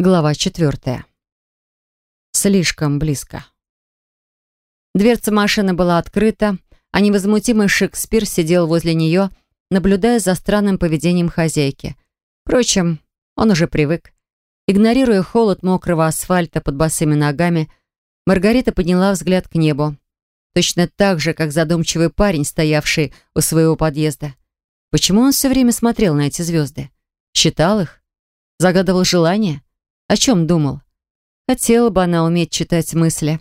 Глава четвертая. Слишком близко. Дверца машины была открыта, а невозмутимый Шекспир сидел возле нее, наблюдая за странным поведением хозяйки. Впрочем, он уже привык. Игнорируя холод мокрого асфальта под босыми ногами, Маргарита подняла взгляд к небу. Точно так же, как задумчивый парень, стоявший у своего подъезда. Почему он все время смотрел на эти звезды? Считал их? Загадывал желания? О чем думал? Хотела бы она уметь читать мысли.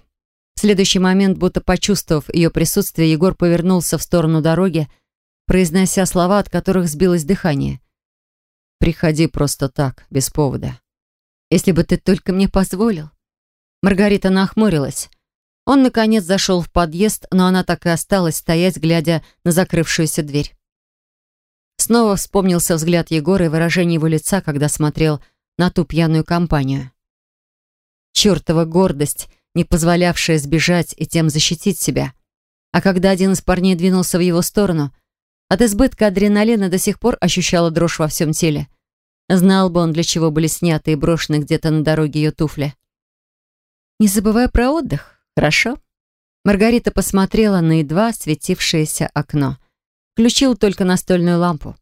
В следующий момент, будто почувствовав ее присутствие, Егор повернулся в сторону дороги, произнося слова, от которых сбилось дыхание. «Приходи просто так, без повода. Если бы ты только мне позволил». Маргарита нахмурилась. Он, наконец, зашел в подъезд, но она так и осталась стоять, глядя на закрывшуюся дверь. Снова вспомнился взгляд Егора и выражение его лица, когда смотрел на ту пьяную компанию. Чертова гордость, не позволявшая сбежать и тем защитить себя. А когда один из парней двинулся в его сторону, от избытка адреналина до сих пор ощущала дрожь во всем теле. Знал бы он, для чего были сняты и брошены где-то на дороге ее туфли. «Не забывай про отдых, хорошо?» Маргарита посмотрела на едва светившееся окно. Включил только настольную лампу.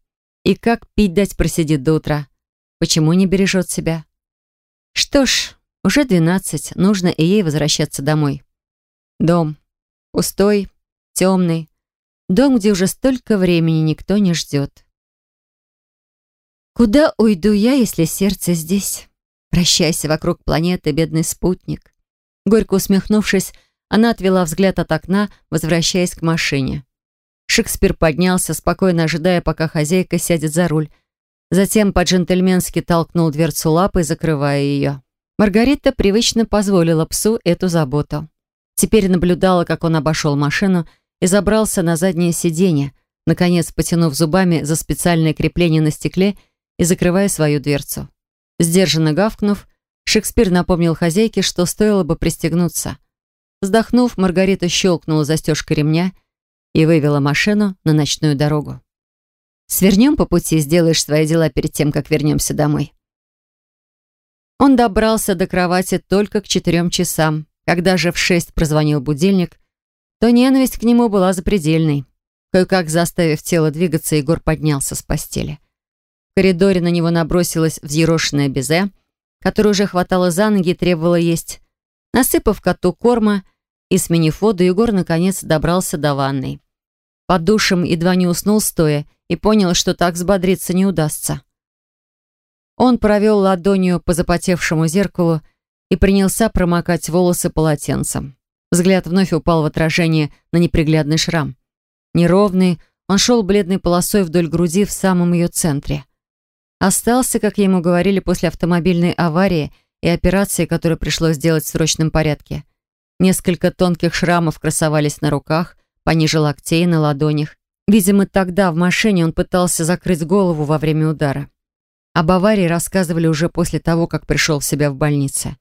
И как пить дать просидит до утра. Почему не бережет себя? Что ж, уже двенадцать, нужно и ей возвращаться домой. Дом. Пустой, темный. Дом, где уже столько времени никто не ждет. Куда уйду я, если сердце здесь? Прощайся вокруг планеты, бедный спутник. Горько усмехнувшись, она отвела взгляд от окна, возвращаясь к машине. Шекспир поднялся, спокойно ожидая, пока хозяйка сядет за руль, Затем по-джентльменски толкнул дверцу лапой, закрывая ее. Маргарита привычно позволила псу эту заботу. Теперь наблюдала, как он обошел машину и забрался на заднее сиденье, наконец потянув зубами за специальное крепление на стекле и закрывая свою дверцу. Сдержанно гавкнув, Шекспир напомнил хозяйке, что стоило бы пристегнуться. Вздохнув, Маргарита щелкнула застежкой ремня и вывела машину на ночную дорогу. Свернем по пути, сделаешь свои дела перед тем, как вернемся домой». Он добрался до кровати только к четырем часам. Когда же в шесть прозвонил будильник, то ненависть к нему была запредельной. Кое-как заставив тело двигаться, Егор поднялся с постели. В коридоре на него набросилась взъерошенная безе, которая уже хватала за ноги и требовала есть. Насыпав коту корма и сменив воду, Егор наконец добрался до ванной. Под душем едва не уснул стоя и понял, что так взбодриться не удастся. Он провел ладонью по запотевшему зеркалу и принялся промокать волосы полотенцем. Взгляд вновь упал в отражение на неприглядный шрам. Неровный, он шел бледной полосой вдоль груди в самом ее центре. Остался, как ему говорили, после автомобильной аварии и операции, которую пришлось сделать в срочном порядке. Несколько тонких шрамов красовались на руках, пониже локтей, на ладонях. Видимо, тогда в машине он пытался закрыть голову во время удара. Об аварии рассказывали уже после того, как пришел в себя в больнице.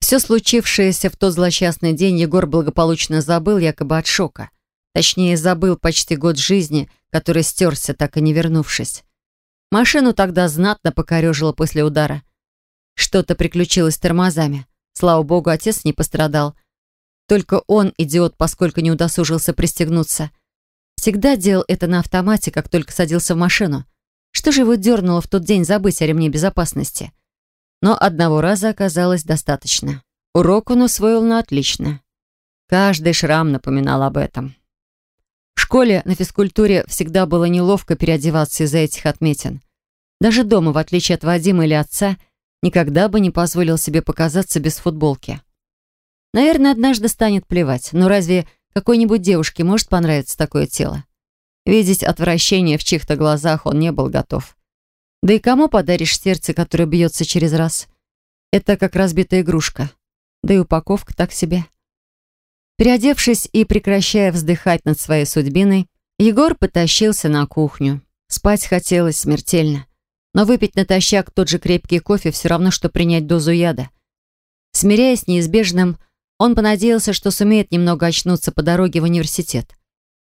Все случившееся в тот злосчастный день Егор благополучно забыл якобы от шока. Точнее, забыл почти год жизни, который стерся, так и не вернувшись. Машину тогда знатно покорежило после удара. Что-то приключилось с тормозами. Слава богу, отец не пострадал. Только он, идиот, поскольку не удосужился пристегнуться – Всегда делал это на автомате, как только садился в машину. Что же его дернуло в тот день забыть о ремне безопасности? Но одного раза оказалось достаточно. Урок он усвоил на отлично. Каждый шрам напоминал об этом. В школе на физкультуре всегда было неловко переодеваться из-за этих отметин. Даже дома, в отличие от Вадима или отца, никогда бы не позволил себе показаться без футболки. Наверное, однажды станет плевать, но разве какой-нибудь девушке может понравиться такое тело? Видеть отвращение в чьих-то глазах он не был готов. Да и кому подаришь сердце, которое бьется через раз? Это как разбитая игрушка. Да и упаковка так себе. Переодевшись и прекращая вздыхать над своей судьбиной, Егор потащился на кухню. Спать хотелось смертельно. Но выпить натощак тот же крепкий кофе все равно, что принять дозу яда. Смиряясь с неизбежным, он понадеялся, что сумеет немного очнуться по дороге в университет.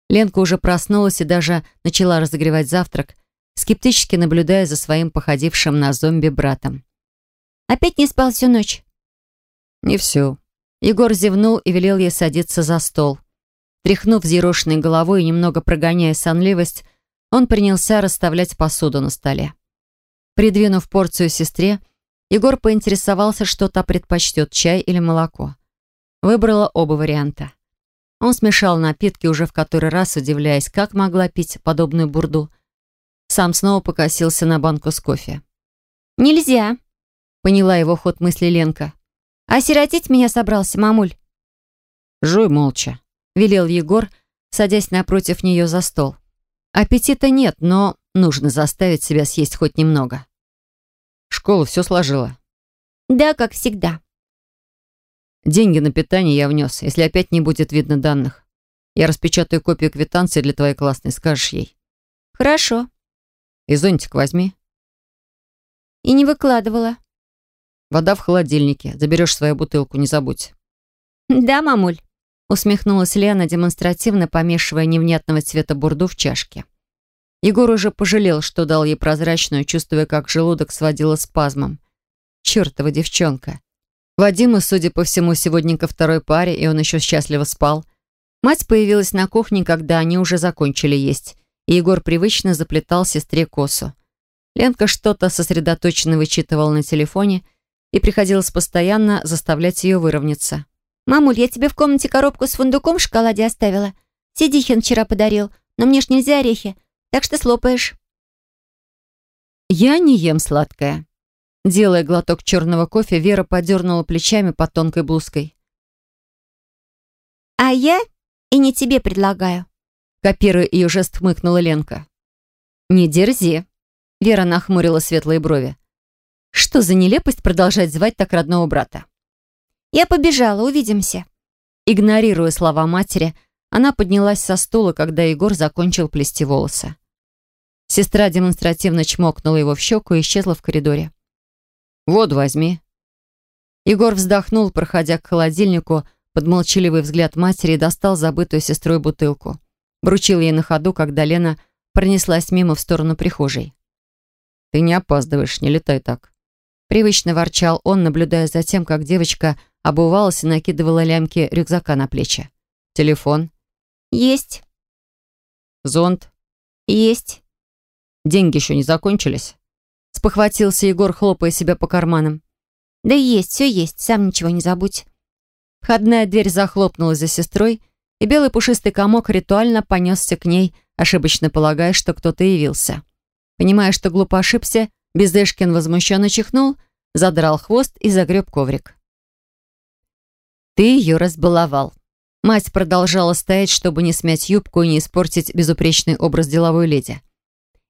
Ленка уже проснулась и даже начала разогревать завтрак, скептически наблюдая за своим походившим на зомби братом. Опять не спал всю ночь?» «Не всю». Егор зевнул и велел ей садиться за стол. Тряхнув зерошенной головой и немного прогоняя сонливость, он принялся расставлять посуду на столе. Придвинув порцию сестре, Егор поинтересовался, что та предпочтет, чай или молоко. Выбрала оба варианта. Он смешал напитки, уже в который раз удивляясь, как могла пить подобную бурду. Сам снова покосился на банку с кофе. «Нельзя», — поняла его ход мысли Ленка. «Осиротить меня собрался, мамуль?» «Жуй молча», — велел Егор, садясь напротив нее за стол. «Аппетита нет, но нужно заставить себя съесть хоть немного». «Школа все сложила?» «Да, как всегда», Деньги на питание я внес, если опять не будет видно данных. Я распечатаю копию квитанции для твоей классной, скажешь ей. Хорошо. И зонтик возьми. И не выкладывала. Вода в холодильнике. Заберешь свою бутылку, не забудь. Да, мамуль. Усмехнулась Лена, демонстративно помешивая невнятного цвета бурду в чашке. Егор уже пожалел, что дал ей прозрачную, чувствуя, как желудок сводило спазмом. Чёртова девчонка. Вадима, судя по всему, сегодня ко второй паре, и он еще счастливо спал. Мать появилась на кухне, когда они уже закончили есть, и Егор привычно заплетал сестре косу. Ленка что-то сосредоточенно вычитывала на телефоне, и приходилось постоянно заставлять ее выровняться. «Мамуль, я тебе в комнате коробку с фундуком в шоколаде оставила. Сидихин вчера подарил, но мне ж нельзя орехи, так что слопаешь». «Я не ем сладкое», Делая глоток черного кофе, Вера подернула плечами под тонкой блузкой. «А я и не тебе предлагаю», — копируя ее жест, хмыкнула Ленка. «Не дерзи», — Вера нахмурила светлые брови. «Что за нелепость продолжать звать так родного брата?» «Я побежала, увидимся». Игнорируя слова матери, она поднялась со стула, когда Егор закончил плести волосы. Сестра демонстративно чмокнула его в щеку и исчезла в коридоре. «Вот, возьми». Егор вздохнул, проходя к холодильнику, под молчаливый взгляд матери и достал забытую сестрой бутылку. Вручил ей на ходу, когда Лена пронеслась мимо в сторону прихожей. «Ты не опаздываешь, не летай так». Привычно ворчал он, наблюдая за тем, как девочка обувалась и накидывала лямки рюкзака на плечи. «Телефон?» «Есть». «Зонт?» «Есть». «Деньги еще не закончились?» Спохватился Егор, хлопая себя по карманам. «Да есть, все есть, сам ничего не забудь». Входная дверь захлопнулась за сестрой, и белый пушистый комок ритуально понесся к ней, ошибочно полагая, что кто-то явился. Понимая, что глупо ошибся, Бездышкин возмущенно чихнул, задрал хвост и загреб коврик. «Ты ее разбаловал». Мать продолжала стоять, чтобы не смять юбку и не испортить безупречный образ деловой леди.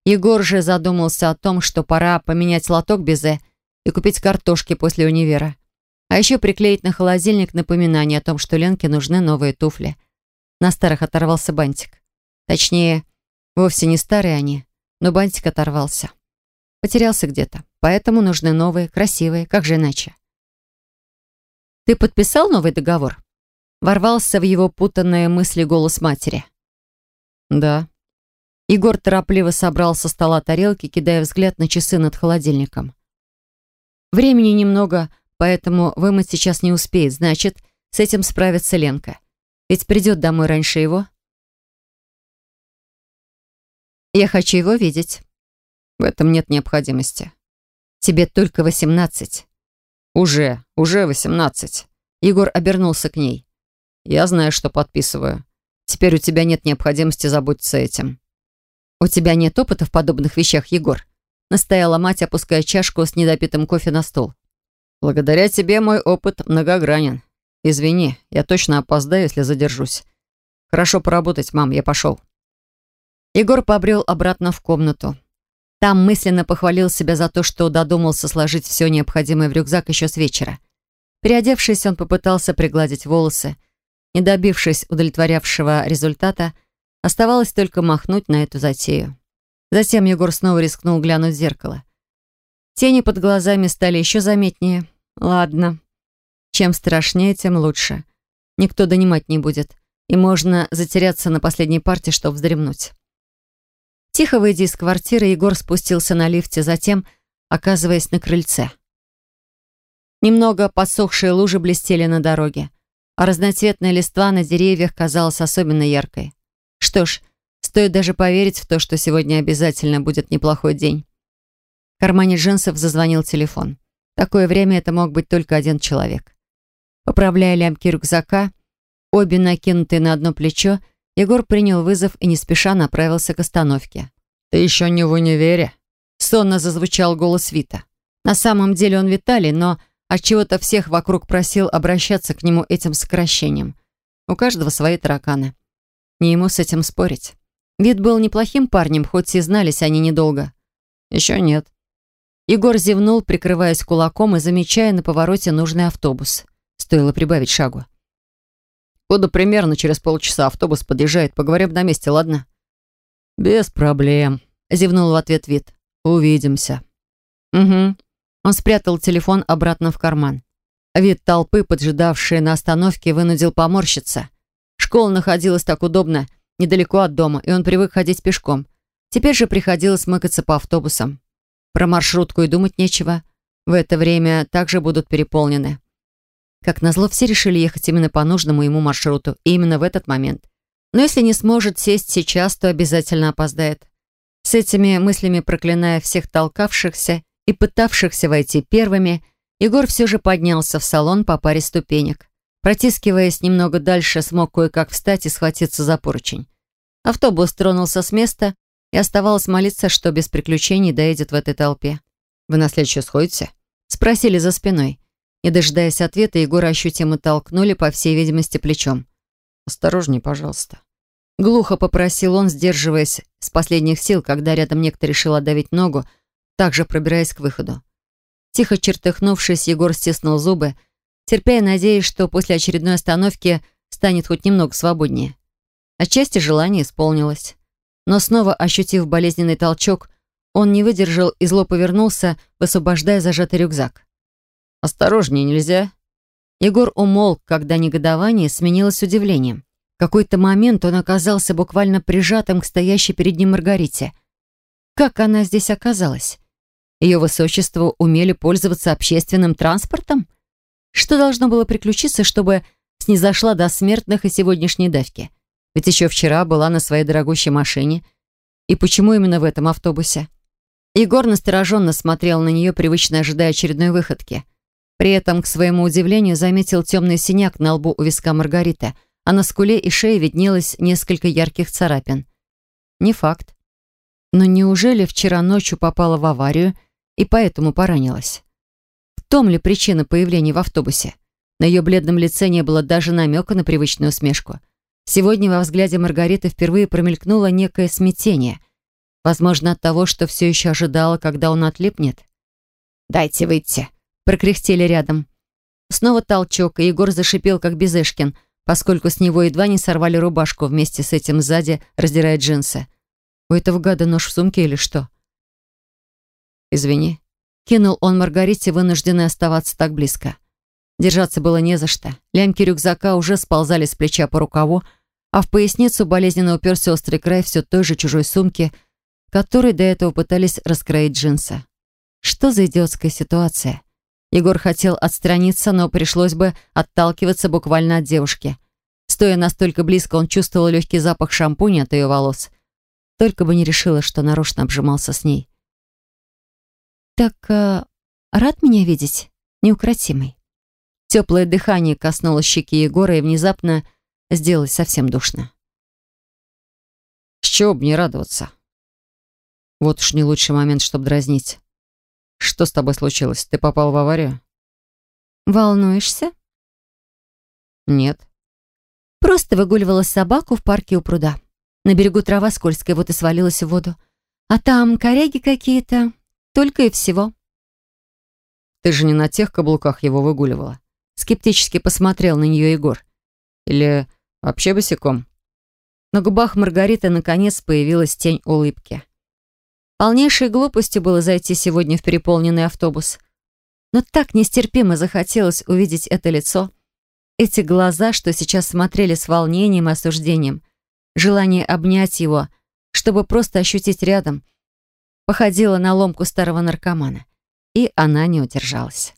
Егор же задумался о том, что пора поменять лоток безе и купить картошки после универа. А еще приклеить на холодильник напоминание о том, что Ленке нужны новые туфли. На старых оторвался бантик. Точнее, вовсе не старые они, но бантик оторвался. Потерялся где-то, поэтому нужны новые, красивые, как же иначе. «Ты подписал новый договор?» Ворвался в его путанные мысли голос матери. «Да», Егор торопливо собрал со стола тарелки, кидая взгляд на часы над холодильником. Времени немного, поэтому вымыть сейчас не успеет. Значит, с этим справится Ленка. Ведь придет домой раньше его. Я хочу его видеть. В этом нет необходимости. Тебе только восемнадцать. Уже, уже восемнадцать. Егор обернулся к ней. Я знаю, что подписываю. Теперь у тебя нет необходимости заботиться этим. «У тебя нет опыта в подобных вещах, Егор?» настояла мать, опуская чашку с недопитым кофе на стол. «Благодаря тебе мой опыт многогранен. Извини, я точно опоздаю, если задержусь. Хорошо поработать, мам, я пошел». Егор побрел обратно в комнату. Там мысленно похвалил себя за то, что додумался сложить все необходимое в рюкзак еще с вечера. Переодевшись, он попытался пригладить волосы. Не добившись удовлетворявшего результата, Оставалось только махнуть на эту затею. Затем Егор снова рискнул глянуть в зеркало. Тени под глазами стали еще заметнее. Ладно. Чем страшнее, тем лучше. Никто донимать не будет. И можно затеряться на последней парте, чтобы вздремнуть. Тихо выйдя из квартиры, Егор спустился на лифте, затем оказываясь на крыльце. Немного подсохшие лужи блестели на дороге, а разноцветная листва на деревьях казалась особенно яркой. Что ж, стоит даже поверить в то, что сегодня обязательно будет неплохой день. В кармане джинсов зазвонил телефон. В такое время это мог быть только один человек. Поправляя лямки рюкзака, обе накинутые на одно плечо, Егор принял вызов и не спеша направился к остановке. «Ты еще не в универе?» Сонно зазвучал голос Вита. На самом деле он Виталий, но отчего-то всех вокруг просил обращаться к нему этим сокращением. У каждого свои тараканы. Не ему с этим спорить. Вид был неплохим парнем, хоть и знались они недолго. Еще нет. Егор зевнул, прикрываясь кулаком и замечая на повороте нужный автобус. Стоило прибавить шагу. «Буду примерно через полчаса автобус подъезжает. Поговорим на месте, ладно?» «Без проблем», — зевнул в ответ вид. «Увидимся». «Угу». Он спрятал телефон обратно в карман. Вид толпы, поджидавшей на остановке, вынудил поморщиться. Школа находилась так удобно, недалеко от дома, и он привык ходить пешком. Теперь же приходилось мыкаться по автобусам. Про маршрутку и думать нечего. В это время также будут переполнены. Как назло, все решили ехать именно по нужному ему маршруту, и именно в этот момент. Но если не сможет сесть сейчас, то обязательно опоздает. С этими мыслями проклиная всех толкавшихся и пытавшихся войти первыми, Егор все же поднялся в салон по паре ступенек. Протискиваясь немного дальше, смог кое-как встать и схватиться за поручень. Автобус тронулся с места, и оставалось молиться, что без приключений доедет в этой толпе. «Вы на следующую сходите?» — спросили за спиной. Не дожидаясь ответа, Егора ощутимо толкнули, по всей видимости, плечом. «Осторожней, пожалуйста». Глухо попросил он, сдерживаясь с последних сил, когда рядом некто решил отдавить ногу, также пробираясь к выходу. Тихо чертыхнувшись, Егор стиснул зубы, терпя и надеясь, что после очередной остановки станет хоть немного свободнее. Отчасти желание исполнилось. Но снова, ощутив болезненный толчок, он не выдержал и зло повернулся, высвобождая зажатый рюкзак. «Осторожнее нельзя?» Егор умолк, когда негодование сменилось удивлением. В какой-то момент он оказался буквально прижатым к стоящей перед ним Маргарите. Как она здесь оказалась? Ее высочество умели пользоваться общественным транспортом? Что должно было приключиться, чтобы снизошла до смертных и сегодняшней давки? Ведь еще вчера была на своей дорогущей машине. И почему именно в этом автобусе? Егор настороженно смотрел на нее, привычно ожидая очередной выходки — при этом, к своему удивлению, заметил темный синяк на лбу у виска Маргариты, а на скуле и шее виднелось несколько ярких царапин. Не факт. Но неужели вчера ночью попала в аварию и поэтому поранилась? Том ли причина появления в автобусе? На ее бледном лице не было даже намека на привычную усмешку. Сегодня во взгляде Маргариты впервые промелькнуло некое смятение. Возможно, от того, что все еще ожидала, когда он отлипнет. «Дайте выйти», прокряхтели рядом. Снова толчок, и Егор зашипел, как Безешкин, поскольку с него едва не сорвали рубашку вместе с этим сзади, раздирая джинсы. У этого гада нож в сумке или что? «Извини», — кинул он Маргарите, вынужденный оставаться так близко. Держаться было не за что. Лямки рюкзака уже сползали с плеча по рукаву, а в поясницу болезненно уперся острый край все той же чужой сумки, которой до этого пытались раскроить джинсы. Что за идиотская ситуация? Егор хотел отстраниться, но пришлось бы отталкиваться буквально от девушки. Стоя настолько близко, он чувствовал легкий запах шампуня от ее волос. Только бы не решила, что нарочно обжимался с ней. «Так э, рад меня видеть, неукротимый?» Теплое дыхание коснулось щеки Егора и внезапно сделалось совсем душно. «С чего бы не радоваться?» Вот уж не лучший момент, чтобы дразнить. Что с тобой случилось? Ты попал в аварию? Волнуешься? Нет. Просто выгуливала собаку в парке у пруда. На берегу трава скользкая, вот и свалилась в воду. А там коряги какие-то. Только и всего. Ты же не на тех каблуках его выгуливала. Скептически посмотрел на нее Егор. Или вообще босиком? На губах Маргариты наконец появилась тень улыбки. Полнейшей глупостью было зайти сегодня в переполненный автобус. Но так нестерпимо захотелось увидеть это лицо, эти глаза, что сейчас смотрели с волнением и осуждением, желание обнять его, чтобы просто ощутить рядом, походило на ломку старого наркомана. И она не удержалась.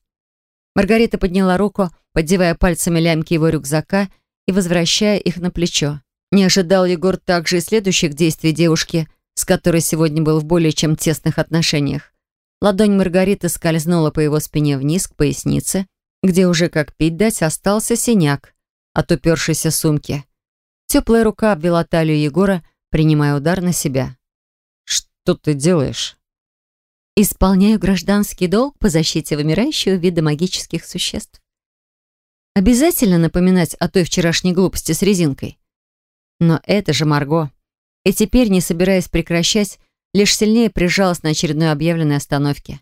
Маргарита подняла руку, поддевая пальцами лямки его рюкзака и возвращая их на плечо. Не ожидал Егор также и следующих действий девушки, с которой сегодня был в более чем тесных отношениях. Ладонь Маргариты скользнула по его спине вниз к пояснице, где уже, как пить дать, остался синяк от упершейся сумки. Теплая рука обвела талию Егора, принимая удар на себя. «Что ты делаешь?» «Исполняю гражданский долг по защите вымирающего вида магических существ». Обязательно напоминать о той вчерашней глупости с резинкой? Но это же Марго. И теперь, не собираясь прекращать, лишь сильнее прижалась на очередной объявленной остановке.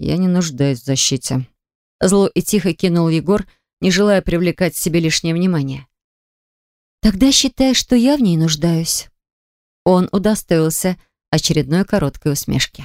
«Я не нуждаюсь в защите». Зло и тихо кинул Егор, не желая привлекать к себе лишнее внимание. «Тогда считай, что я в ней нуждаюсь». Он удостоился очередной короткой усмешки.